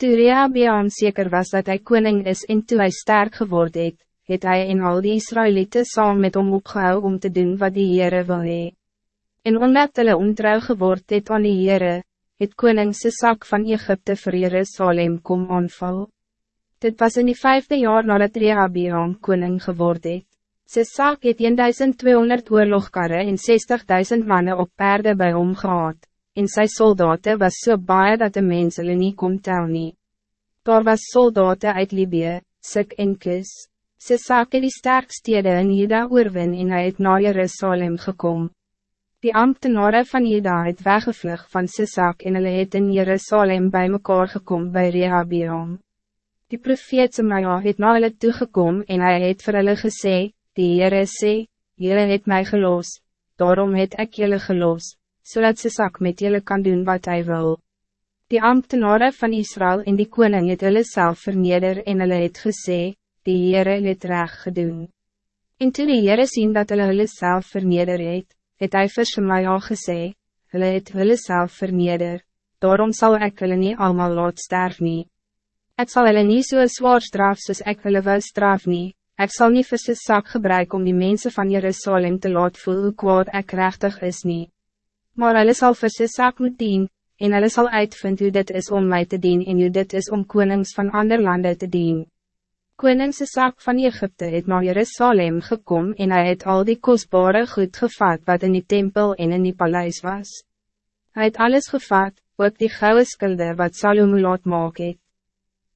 Toe Rehabeam zeker was dat hij koning is en toe hij sterk geworden het, het hy en al die Israëlieten saam met hom opgehou om te doen wat die Heere wil hee. En omdat hulle ontrouw geword het aan die Heere, het koning sak van Egypte vir Jerusalem kom aanval. Dit was in die vijfde jaar nadat Rehabeam koning geworden het. Sisak het 1200 oorlogkarre en 60.000 mannen op perde bij hom gehad, en sy soldaten was so baie dat de mens hulle nie kon tel nie. Daar was soldaten uit Libië, Sik en Kis. Sisak het die sterkstede in Juda oorwin en hy het na Jerusalem gekom. Die ambtenaren van Juda het weggevlug van Sisak en hulle het in Jerusalem bij mekaar gekom bij Rehabeam. Die profeet Semaja het na hulle toegekom en hy het vir hulle gesê, Die Heere sê, Julle het mij gelos, daarom het ek julle gelos, zodat ze zak met julle kan doen wat hij wil. Die ambtenaren van Israël en die koning het hulle self verneder en hulle het gesê, Die Heere het reg gedoen. En toe die Heere sien dat hulle hulle self verneder het, het hy vir Shemaja gesê, hulle het hulle self verneder, daarom zal ik hulle nie allemaal laat sterf nie. Ek sal hulle nie so zwaar straf soos ek hulle wil straf nie, Ik zal niet vir sy sak gebruik om die mensen van Jerusalem te laat voel hoe kwaad ek rechtig is nie. Maar hulle sal vir sy sak moet dien, en hulle sal uitvind hoe dit is om mij te dien en hoe dit is om konings van ander landen te dien. Koningse sak van Egypte het naar Jerusalem gekom en hij het al die kostbare goed gevat wat in die tempel en in die paleis was. Hij het alles gevat, ook die gouden skulde wat Salomo laat maak het.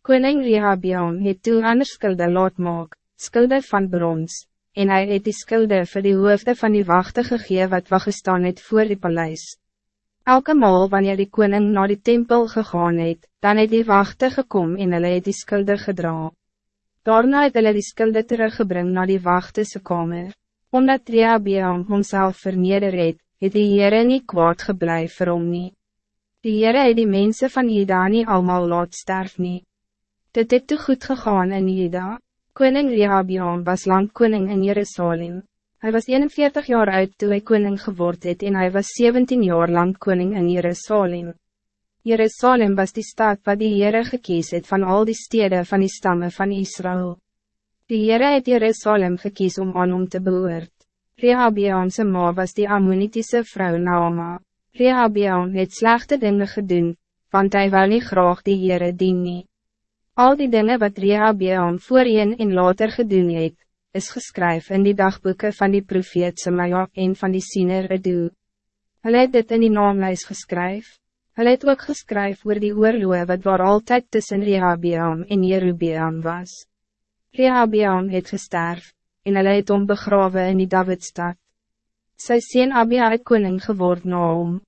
Koning Rehabeam het toe anders skulde laat maak skulde van brons, en hij het die skulde vir die hoofde van die wachte gegee wat wacht gestaan het voor die paleis. Elke maal wanneer die koning naar die tempel gegaan het, dan het die wachte gekom en hulle het die skulde gedra. Daarna het hulle die skulde teruggebring naar die wachtese kamer. Omdat Rehabeam homself verneder het, het die Heere nie kwaad geblij vir hom nie. Die Heere het die mensen van Jeda nie almal laat sterf nie. Dit het te goed gegaan in Jeda. Koning Rehabiam was lang koning in Jerusalem. Hij was 41 jaar oud toen hij koning geworden het en hij was 17 jaar lang koning in Jerusalem. Jerusalem was die stad wat die Heere gekies het van al die steden van die stammen van Israël. Die Heere het Jerusalem gekies om aan hom te behoort. Rehabiamse ma was die Ammonitische vrouw Naama. Rehabiam het slechte dingen gedaan, want hij wil niet graag die Heere dien nie. Al die dingen wat Rehabeam voorheen en later gedoen het, is geschreven in die dagboeken van die profeet Semaja en van die Siener Edu. Hulle het dit in die naamlijst geskryf. Hulle het ook geskryf oor die oorloe wat waar altijd tussen Rehabeam en Jerubeam was. Rehabeam het gesterf, en hulle het om begrawe in die Davidstad. Sy sien Abia het koning geword na hom.